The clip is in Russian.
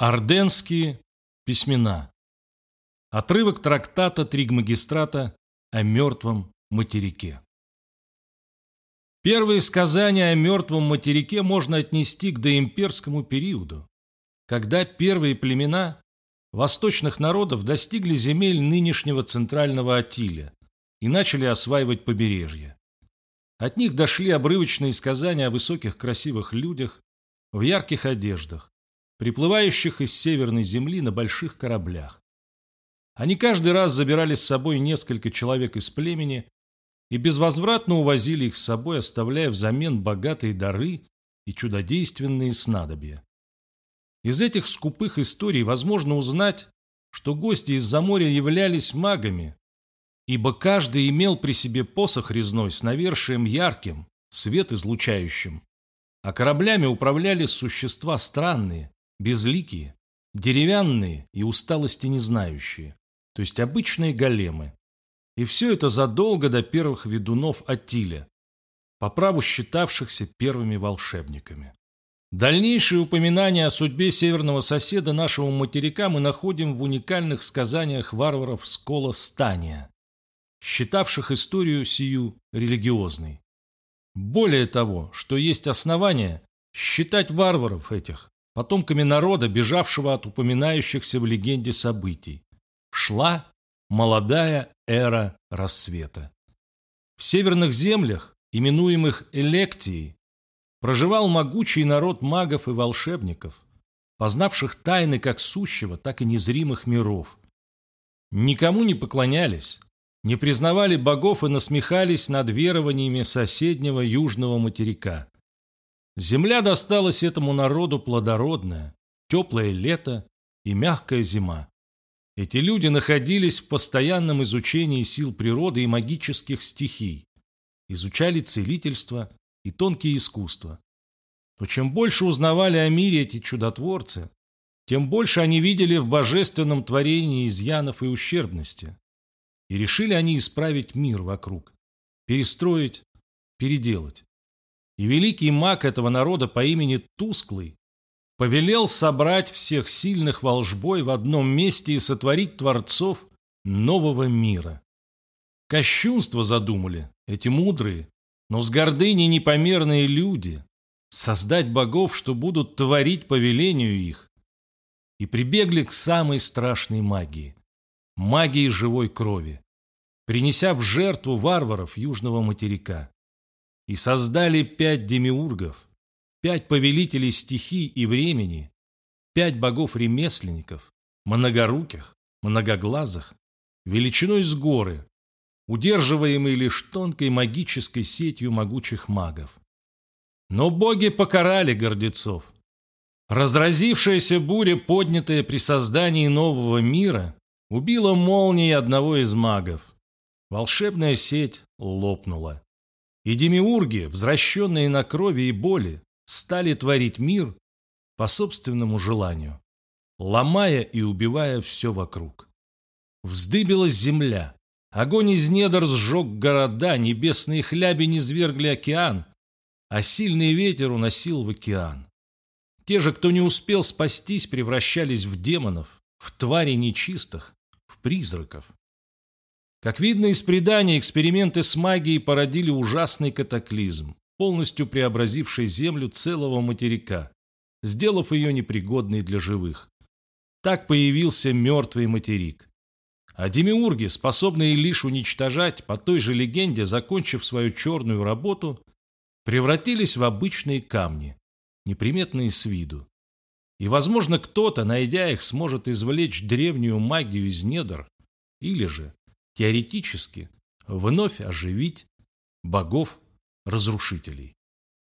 Орденские письмена. Отрывок трактата Тригмагистрата о мертвом материке. Первые сказания о мертвом материке можно отнести к доимперскому периоду, когда первые племена восточных народов достигли земель нынешнего центрального Атиля и начали осваивать побережье. От них дошли обрывочные сказания о высоких красивых людях в ярких одеждах, приплывающих из северной земли на больших кораблях. Они каждый раз забирали с собой несколько человек из племени и безвозвратно увозили их с собой, оставляя взамен богатые дары и чудодейственные снадобья. Из этих скупых историй возможно узнать, что гости из-за моря являлись магами, ибо каждый имел при себе посох резной с навершием ярким, свет излучающим, а кораблями управляли существа странные, безликие, деревянные и усталости не знающие, то есть обычные големы. И все это задолго до первых ведунов Атиля, по праву считавшихся первыми волшебниками. Дальнейшие упоминания о судьбе северного соседа нашего материка мы находим в уникальных сказаниях варваров Скола Стания, считавших историю сию религиозной. Более того, что есть основания считать варваров этих потомками народа, бежавшего от упоминающихся в легенде событий. Шла молодая эра рассвета. В северных землях, именуемых Электией, проживал могучий народ магов и волшебников, познавших тайны как сущего, так и незримых миров. Никому не поклонялись, не признавали богов и насмехались над верованиями соседнего южного материка. Земля досталась этому народу плодородная, теплое лето и мягкая зима. Эти люди находились в постоянном изучении сил природы и магических стихий, изучали целительство и тонкие искусства. Но чем больше узнавали о мире эти чудотворцы, тем больше они видели в божественном творении изъянов и ущербности. И решили они исправить мир вокруг, перестроить, переделать. И великий маг этого народа по имени Тусклый повелел собрать всех сильных волжбой в одном месте и сотворить творцов нового мира. Кощунство задумали эти мудрые, но с гордыней непомерные люди, создать богов, что будут творить по велению их, и прибегли к самой страшной магии – магии живой крови, принеся в жертву варваров южного материка и создали пять демиургов, пять повелителей стихий и времени, пять богов-ремесленников, многоруких, многоглазых, величиной с горы, удерживаемые лишь тонкой магической сетью могучих магов. Но боги покарали гордецов. Разразившаяся буря, поднятая при создании нового мира, убила молнией одного из магов. Волшебная сеть лопнула. И демиурги, возвращенные на крови и боли, стали творить мир по собственному желанию, ломая и убивая все вокруг. Вздыбилась земля, огонь из недр сжег города, небесные хляби низвергли океан, а сильный ветер уносил в океан. Те же, кто не успел спастись, превращались в демонов, в твари нечистых, в призраков. Как видно из преданий, эксперименты с магией породили ужасный катаклизм, полностью преобразивший Землю целого материка, сделав ее непригодной для живых. Так появился мертвый материк. А демиурги, способные лишь уничтожать, по той же легенде, закончив свою черную работу, превратились в обычные камни, неприметные с виду. И, возможно, кто-то, найдя их, сможет извлечь древнюю магию из недр, или же теоретически вновь оживить богов-разрушителей.